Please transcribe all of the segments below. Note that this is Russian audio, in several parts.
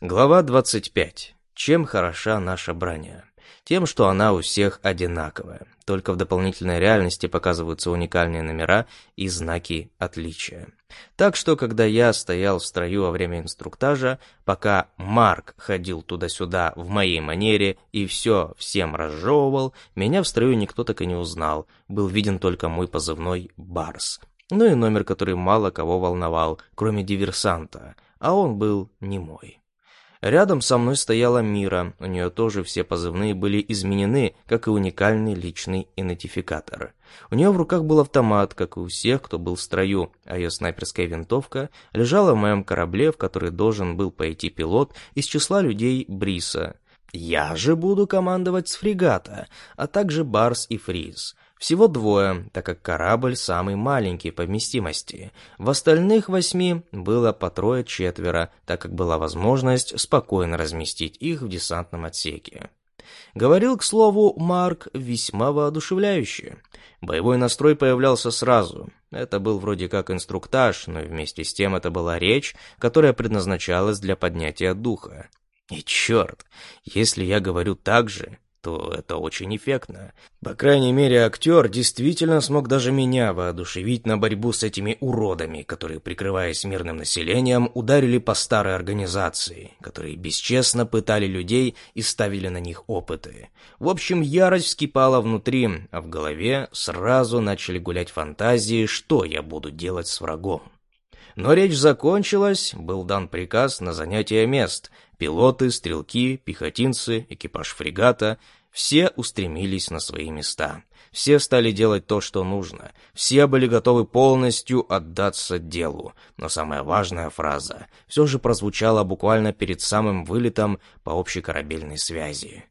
Глава 25. Чем хороша наша броня? Тем, что она у всех одинаковая. Только в дополнительной реальности показываются уникальные номера и знаки отличия. Так что, когда я стоял в строю во время инструктажа, пока Марк ходил туда-сюда в моей манере и все всем разжевывал, меня в строю никто так и не узнал. Был виден только мой позывной «Барс». Ну и номер, который мало кого волновал, кроме диверсанта, а он был не мой. Рядом со мной стояла Мира, у нее тоже все позывные были изменены, как и уникальный личный идентификатор. У нее в руках был автомат, как и у всех, кто был в строю, а ее снайперская винтовка лежала в моем корабле, в который должен был пойти пилот из числа людей Бриса. Я же буду командовать с фрегата, а также Барс и Фриз. Всего двое, так как корабль самый маленький по вместимости. В остальных восьми было по трое-четверо, так как была возможность спокойно разместить их в десантном отсеке. Говорил, к слову, Марк весьма воодушевляюще. Боевой настрой появлялся сразу. Это был вроде как инструктаж, но вместе с тем это была речь, которая предназначалась для поднятия духа. И черт, если я говорю так же, то это очень эффектно. По крайней мере, актер действительно смог даже меня воодушевить на борьбу с этими уродами, которые, прикрываясь мирным населением, ударили по старой организации, которые бесчестно пытали людей и ставили на них опыты. В общем, ярость вскипала внутри, а в голове сразу начали гулять фантазии, что я буду делать с врагом. Но речь закончилась, был дан приказ на занятие мест. Пилоты, стрелки, пехотинцы, экипаж фрегата — все устремились на свои места. Все стали делать то, что нужно. Все были готовы полностью отдаться делу. Но самая важная фраза все же прозвучала буквально перед самым вылетом по общей корабельной связи.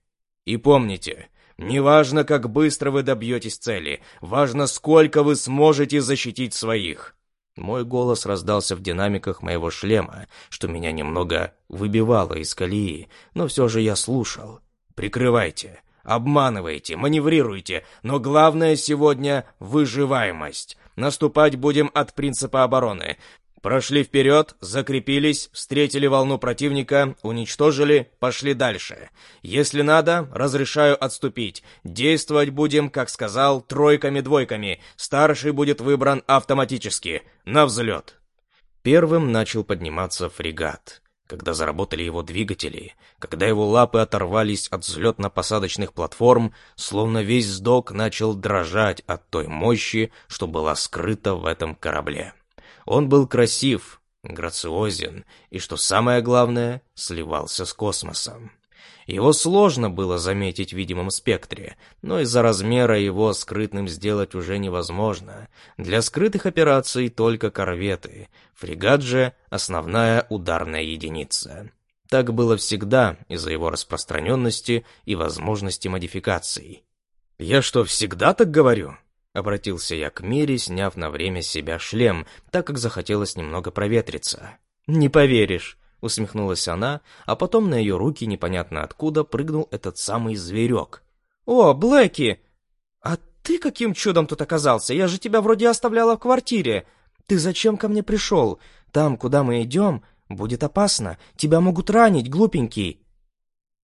«И помните, неважно, как быстро вы добьетесь цели, важно, сколько вы сможете защитить своих». Мой голос раздался в динамиках моего шлема, что меня немного выбивало из колеи, но все же я слушал. «Прикрывайте, обманывайте, маневрируйте, но главное сегодня — выживаемость. Наступать будем от принципа обороны. Прошли вперед, закрепились, встретили волну противника, уничтожили, пошли дальше. Если надо, разрешаю отступить. Действовать будем, как сказал, тройками-двойками. Старший будет выбран автоматически. На взлет. Первым начал подниматься фрегат. Когда заработали его двигатели, когда его лапы оторвались от взлетно-посадочных платформ, словно весь сдок начал дрожать от той мощи, что была скрыта в этом корабле. Он был красив, грациозен и, что самое главное, сливался с космосом. Его сложно было заметить в видимом спектре, но из-за размера его скрытным сделать уже невозможно. Для скрытых операций только корветы, фрегат же — основная ударная единица. Так было всегда из-за его распространенности и возможности модификаций. «Я что, всегда так говорю?» Обратился я к Мире, сняв на время себя шлем, так как захотелось немного проветриться. «Не поверишь», — усмехнулась она, а потом на ее руки непонятно откуда прыгнул этот самый зверек. «О, Блэки! А ты каким чудом тут оказался? Я же тебя вроде оставляла в квартире. Ты зачем ко мне пришел? Там, куда мы идем, будет опасно. Тебя могут ранить, глупенький».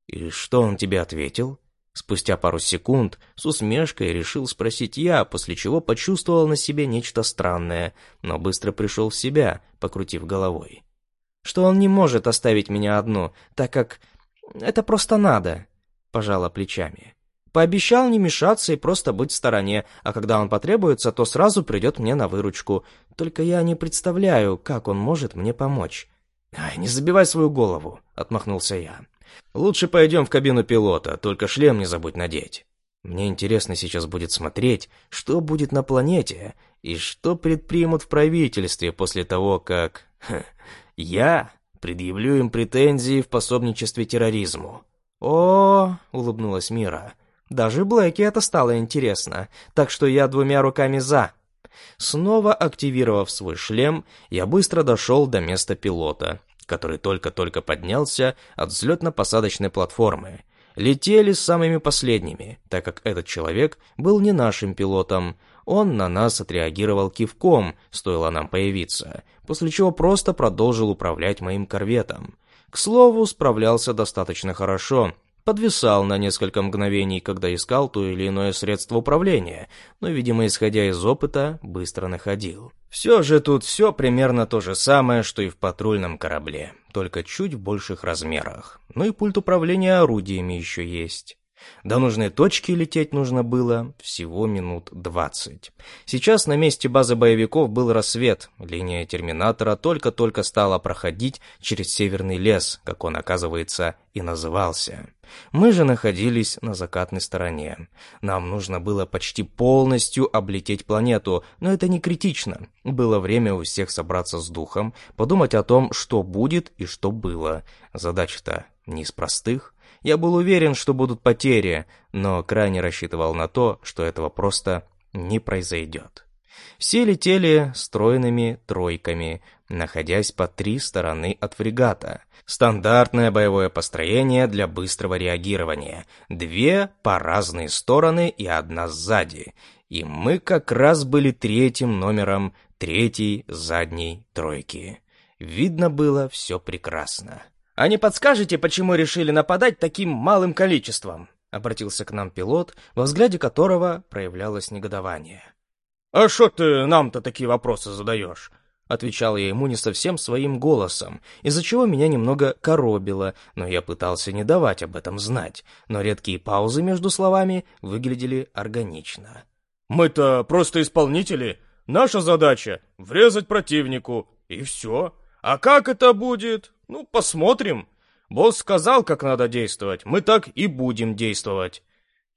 «И что он тебе ответил?» Спустя пару секунд с усмешкой решил спросить я, после чего почувствовал на себе нечто странное, но быстро пришел в себя, покрутив головой. Что он не может оставить меня одну, так как это просто надо, пожала плечами. Пообещал не мешаться и просто быть в стороне, а когда он потребуется, то сразу придет мне на выручку. Только я не представляю, как он может мне помочь. «Ай, не забивай свою голову», — отмахнулся я. Лучше пойдем в кабину пилота, только шлем не забудь надеть. Мне интересно сейчас будет смотреть, что будет на планете и что предпримут в правительстве после того, как... Ха, я предъявлю им претензии в пособничестве терроризму. О, улыбнулась Мира. Даже Блэки это стало интересно, так что я двумя руками за. Снова активировав свой шлем, я быстро дошел до места пилота который только-только поднялся от взлетно-посадочной платформы. Летели самыми последними, так как этот человек был не нашим пилотом. Он на нас отреагировал кивком, стоило нам появиться, после чего просто продолжил управлять моим корветом. К слову, справлялся достаточно хорошо. Подвисал на несколько мгновений, когда искал то или иное средство управления, но, видимо, исходя из опыта, быстро находил. Все же тут все примерно то же самое, что и в патрульном корабле, только чуть в больших размерах. Ну и пульт управления орудиями еще есть. До нужной точки лететь нужно было всего минут двадцать. Сейчас на месте базы боевиков был рассвет. Линия терминатора только-только стала проходить через северный лес, как он, оказывается, и назывался. Мы же находились на закатной стороне. Нам нужно было почти полностью облететь планету, но это не критично. Было время у всех собраться с духом, подумать о том, что будет и что было. Задача-то не из простых. Я был уверен, что будут потери, но крайне рассчитывал на то, что этого просто не произойдет. Все летели стройными тройками, находясь по три стороны от фрегата. Стандартное боевое построение для быстрого реагирования. Две по разные стороны и одна сзади. И мы как раз были третьим номером третьей задней тройки. Видно было все прекрасно. «А не подскажете, почему решили нападать таким малым количеством?» — обратился к нам пилот, во взгляде которого проявлялось негодование. «А что ты нам-то такие вопросы задаешь?» — отвечал я ему не совсем своим голосом, из-за чего меня немного коробило, но я пытался не давать об этом знать, но редкие паузы между словами выглядели органично. «Мы-то просто исполнители. Наша задача — врезать противнику, и все. А как это будет? Ну, посмотрим. Босс сказал, как надо действовать, мы так и будем действовать.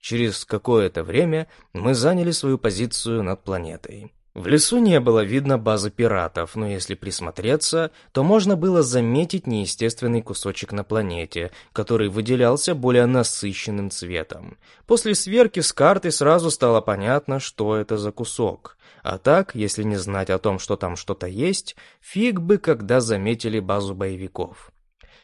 Через какое-то время мы заняли свою позицию над планетой. В лесу не было видно базы пиратов, но если присмотреться, то можно было заметить неестественный кусочек на планете, который выделялся более насыщенным цветом. После сверки с картой сразу стало понятно, что это за кусок. А так, если не знать о том, что там что-то есть, фиг бы, когда заметили базу боевиков.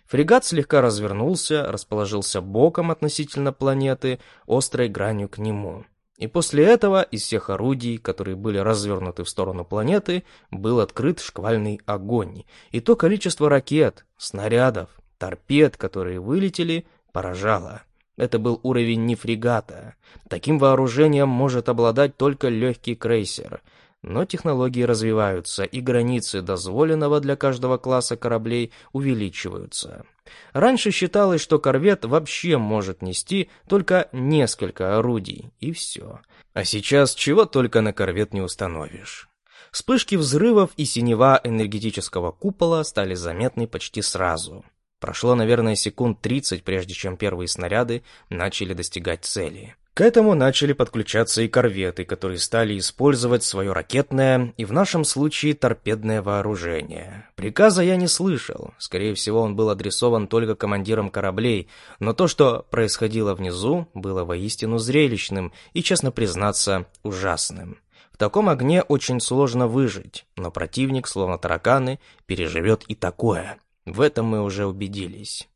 Фрегат слегка развернулся, расположился боком относительно планеты, острой гранью к нему. И после этого из всех орудий, которые были развернуты в сторону планеты, был открыт шквальный огонь. И то количество ракет, снарядов, торпед, которые вылетели, поражало. Это был уровень не фрегата. Таким вооружением может обладать только легкий крейсер. Но технологии развиваются, и границы дозволенного для каждого класса кораблей увеличиваются. Раньше считалось, что корвет вообще может нести только несколько орудий, и все. А сейчас чего только на корвет не установишь. Вспышки взрывов и синева энергетического купола стали заметны почти сразу. Прошло, наверное, секунд 30, прежде чем первые снаряды начали достигать цели. К этому начали подключаться и корветы, которые стали использовать свое ракетное и в нашем случае торпедное вооружение. Приказа я не слышал, скорее всего он был адресован только командирам кораблей, но то, что происходило внизу, было воистину зрелищным и, честно признаться, ужасным. В таком огне очень сложно выжить, но противник, словно тараканы, переживет и такое. В этом мы уже убедились.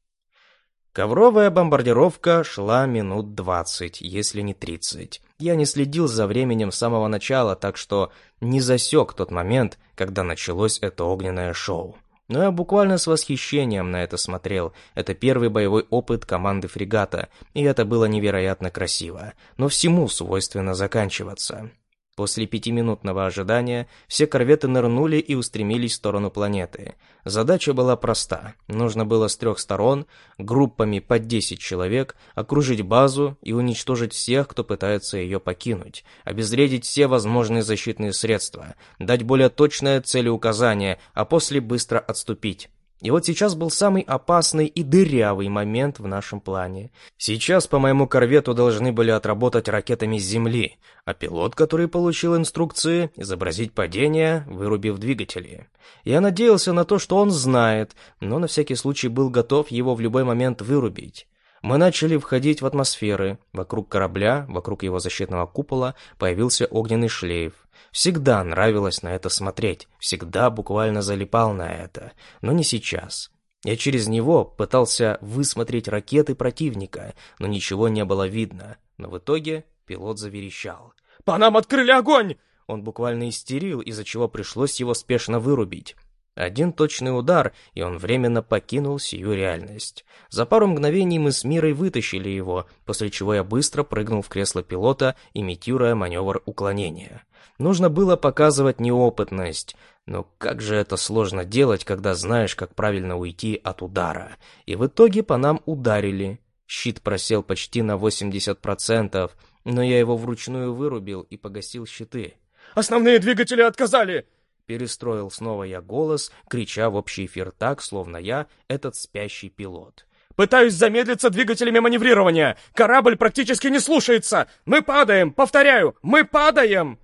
Ковровая бомбардировка шла минут двадцать, если не тридцать. Я не следил за временем с самого начала, так что не засек тот момент, когда началось это огненное шоу. Но я буквально с восхищением на это смотрел. Это первый боевой опыт команды фрегата, и это было невероятно красиво. Но всему свойственно заканчиваться. После пятиминутного ожидания все корветы нырнули и устремились в сторону планеты. Задача была проста. Нужно было с трех сторон, группами по 10 человек, окружить базу и уничтожить всех, кто пытается ее покинуть, обезвредить все возможные защитные средства, дать более точное целеуказание, а после быстро отступить. И вот сейчас был самый опасный и дырявый момент в нашем плане. Сейчас по моему корвету должны были отработать ракетами с земли, а пилот, который получил инструкции, изобразить падение, вырубив двигатели. Я надеялся на то, что он знает, но на всякий случай был готов его в любой момент вырубить. Мы начали входить в атмосферы. Вокруг корабля, вокруг его защитного купола появился огненный шлейф. Всегда нравилось на это смотреть, всегда буквально залипал на это, но не сейчас. Я через него пытался высмотреть ракеты противника, но ничего не было видно. Но в итоге пилот заверещал. «По нам открыли огонь!» Он буквально истерил, из-за чего пришлось его спешно вырубить. Один точный удар, и он временно покинул сию реальность. За пару мгновений мы с Мирой вытащили его, после чего я быстро прыгнул в кресло пилота, имитируя маневр уклонения. Нужно было показывать неопытность, но как же это сложно делать, когда знаешь, как правильно уйти от удара. И в итоге по нам ударили. Щит просел почти на 80%, но я его вручную вырубил и погасил щиты. «Основные двигатели отказали!» Перестроил снова я голос, крича в общий эфир так, словно я этот спящий пилот. «Пытаюсь замедлиться двигателями маневрирования! Корабль практически не слушается! Мы падаем! Повторяю, мы падаем!»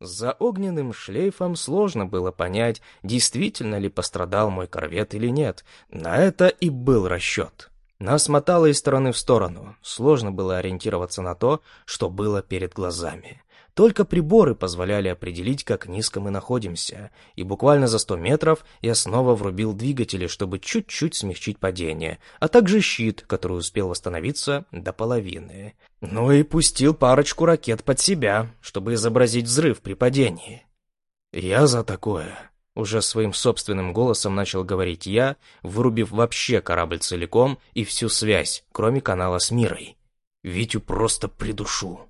За огненным шлейфом сложно было понять, действительно ли пострадал мой корвет или нет. На это и был расчет. Нас мотало из стороны в сторону. Сложно было ориентироваться на то, что было перед глазами. Только приборы позволяли определить, как низко мы находимся, и буквально за 100 метров я снова врубил двигатели, чтобы чуть-чуть смягчить падение, а также щит, который успел восстановиться до половины. Ну и пустил парочку ракет под себя, чтобы изобразить взрыв при падении. «Я за такое», — уже своим собственным голосом начал говорить я, вырубив вообще корабль целиком и всю связь, кроме канала с мирой. «Витю просто придушу».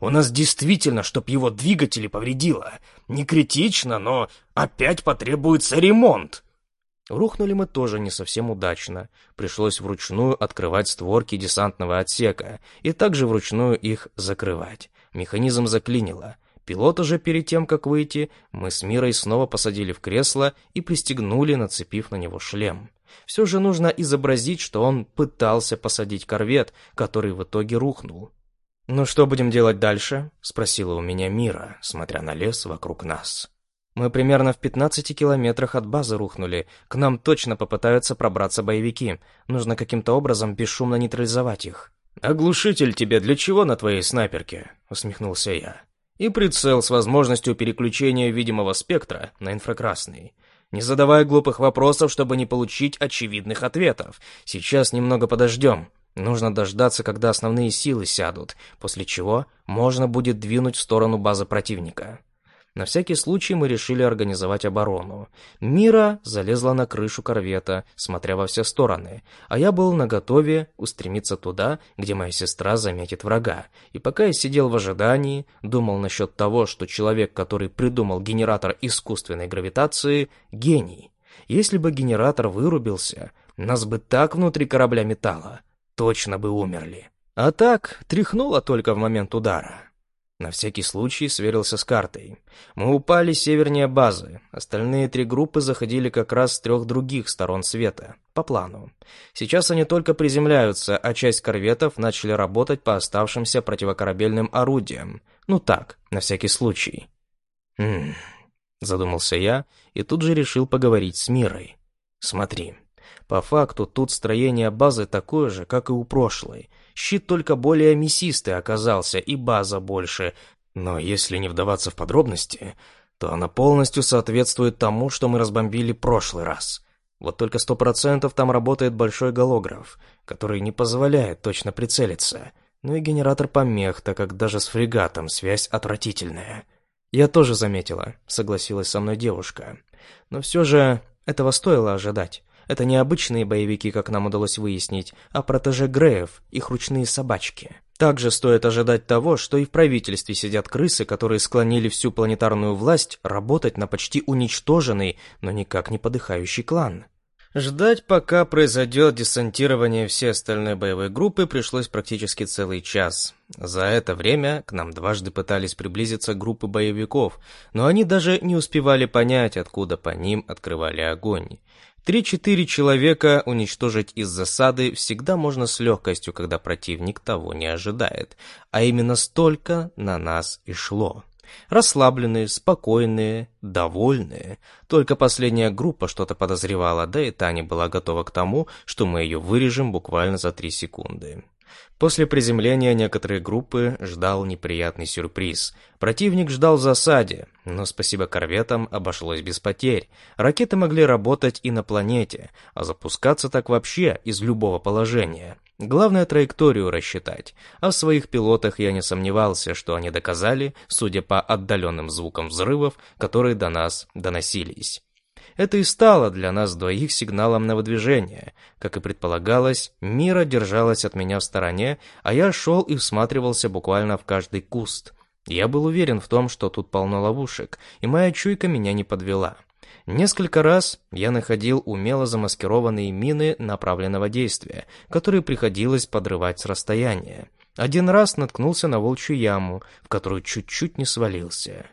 У нас действительно, чтоб его двигатели повредило. Не критично, но опять потребуется ремонт. Рухнули мы тоже не совсем удачно. Пришлось вручную открывать створки десантного отсека и также вручную их закрывать. Механизм заклинило. Пилот уже перед тем, как выйти, мы с Мирой снова посадили в кресло и пристегнули, нацепив на него шлем. Все же нужно изобразить, что он пытался посадить корвет, который в итоге рухнул. «Ну что будем делать дальше?» — спросила у меня Мира, смотря на лес вокруг нас. «Мы примерно в 15 километрах от базы рухнули. К нам точно попытаются пробраться боевики. Нужно каким-то образом бесшумно нейтрализовать их». «Оглушитель тебе для чего на твоей снайперке?» — усмехнулся я. «И прицел с возможностью переключения видимого спектра на инфракрасный. Не задавай глупых вопросов, чтобы не получить очевидных ответов. Сейчас немного подождем. Нужно дождаться, когда основные силы сядут, после чего можно будет двинуть в сторону базы противника. На всякий случай мы решили организовать оборону. Мира залезла на крышу корвета, смотря во все стороны, а я был наготове устремиться туда, где моя сестра заметит врага. И пока я сидел в ожидании, думал насчет того, что человек, который придумал генератор искусственной гравитации, гений. Если бы генератор вырубился, нас бы так внутри корабля метало, точно бы умерли. А так, тряхнуло только в момент удара. На всякий случай сверился с картой. Мы упали севернее базы. Остальные три группы заходили как раз с трех других сторон света, по плану. Сейчас они только приземляются, а часть корветов начали работать по оставшимся противокорабельным орудиям. Ну так, на всякий случай. «Хм...» — задумался я и тут же решил поговорить с Мирой. «Смотри, по факту тут строение базы такое же, как и у прошлой. Щит только более мясистый оказался и база больше. Но если не вдаваться в подробности, то она полностью соответствует тому, что мы разбомбили прошлый раз. Вот только сто процентов там работает большой голограф, который не позволяет точно прицелиться. Ну и генератор помех, так как даже с фрегатом связь отвратительная. Я тоже заметила, согласилась со мной девушка. Но все же этого стоило ожидать. Это не обычные боевики, как нам удалось выяснить, а протеже Греев, их ручные собачки. Также стоит ожидать того, что и в правительстве сидят крысы, которые склонили всю планетарную власть работать на почти уничтоженный, но никак не подыхающий клан. Ждать, пока произойдет десантирование всей остальной боевой группы, пришлось практически целый час. За это время к нам дважды пытались приблизиться группы боевиков, но они даже не успевали понять, откуда по ним открывали огонь. Три-четыре человека уничтожить из засады всегда можно с легкостью, когда противник того не ожидает. А именно столько на нас и шло. Расслабленные, спокойные, довольные. Только последняя группа что-то подозревала, да и та не была готова к тому, что мы ее вырежем буквально за три секунды. После приземления некоторые группы ждал неприятный сюрприз. Противник ждал в засаде, но спасибо корветам обошлось без потерь. Ракеты могли работать и на планете, а запускаться так вообще из любого положения. Главное траекторию рассчитать, а в своих пилотах я не сомневался, что они доказали, судя по отдаленным звукам взрывов, которые до нас доносились. Это и стало для нас двоих сигналом на выдвижение. Как и предполагалось, Мира держалась от меня в стороне, а я шел и всматривался буквально в каждый куст. Я был уверен в том, что тут полно ловушек, и моя чуйка меня не подвела. Несколько раз я находил умело замаскированные мины направленного действия, которые приходилось подрывать с расстояния. Один раз наткнулся на волчью яму, в которую чуть-чуть не свалился.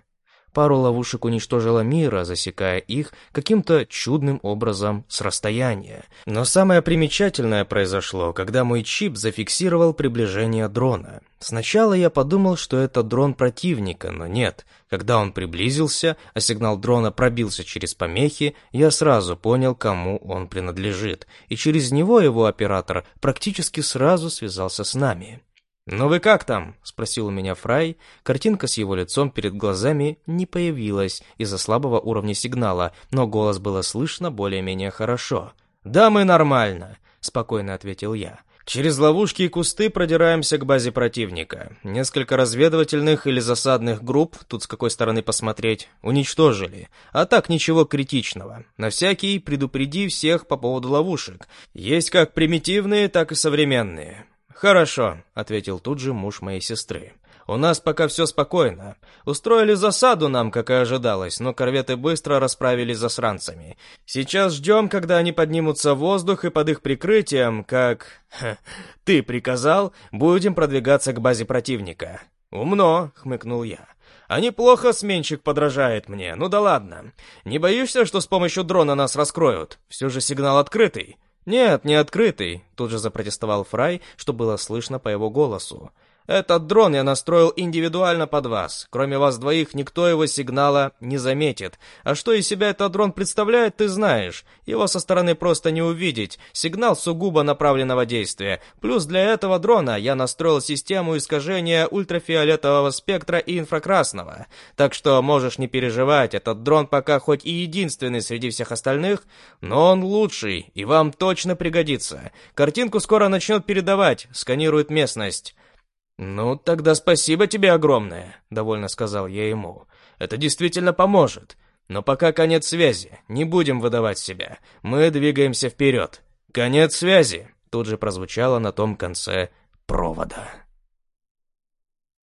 Пару ловушек уничтожила Мира, засекая их каким-то чудным образом с расстояния. Но самое примечательное произошло, когда мой чип зафиксировал приближение дрона. Сначала я подумал, что это дрон противника, но нет. Когда он приблизился, а сигнал дрона пробился через помехи, я сразу понял, кому он принадлежит, и через него его оператор практически сразу связался с нами. «Ну вы как там?» — спросил у меня Фрай. Картинка с его лицом перед глазами не появилась из-за слабого уровня сигнала, но голос было слышно более-менее хорошо. «Да мы нормально», — спокойно ответил я. «Через ловушки и кусты продираемся к базе противника. Несколько разведывательных или засадных групп, тут с какой стороны посмотреть, уничтожили. А так ничего критичного. На всякий предупреди всех по поводу ловушек. Есть как примитивные, так и современные. «Хорошо», — ответил тут же муж моей сестры. «У нас пока все спокойно. Устроили засаду нам, как и ожидалось, но корветы быстро расправились засранцами. Сейчас ждем, когда они поднимутся в воздух, и под их прикрытием, как... Ха, ты приказал, будем продвигаться к базе противника». «Умно», — хмыкнул я. «А неплохо сменщик подражает мне, ну да ладно. Не боишься, что с помощью дрона нас раскроют? Все же сигнал открытый». «Нет, не открытый», — тут же запротестовал Фрай, что было слышно по его голосу. Этот дрон я настроил индивидуально под вас. Кроме вас двоих, никто его сигнала не заметит. А что из себя этот дрон представляет, ты знаешь. Его со стороны просто не увидеть. Сигнал сугубо направленного действия. Плюс для этого дрона я настроил систему искажения ультрафиолетового спектра и инфракрасного. Так что можешь не переживать, этот дрон пока хоть и единственный среди всех остальных, но он лучший и вам точно пригодится. Картинку скоро начнет передавать, сканирует местность. «Ну, тогда спасибо тебе огромное», — довольно сказал я ему. «Это действительно поможет. Но пока конец связи, не будем выдавать себя. Мы двигаемся вперед. Конец связи!» Тут же прозвучало на том конце провода.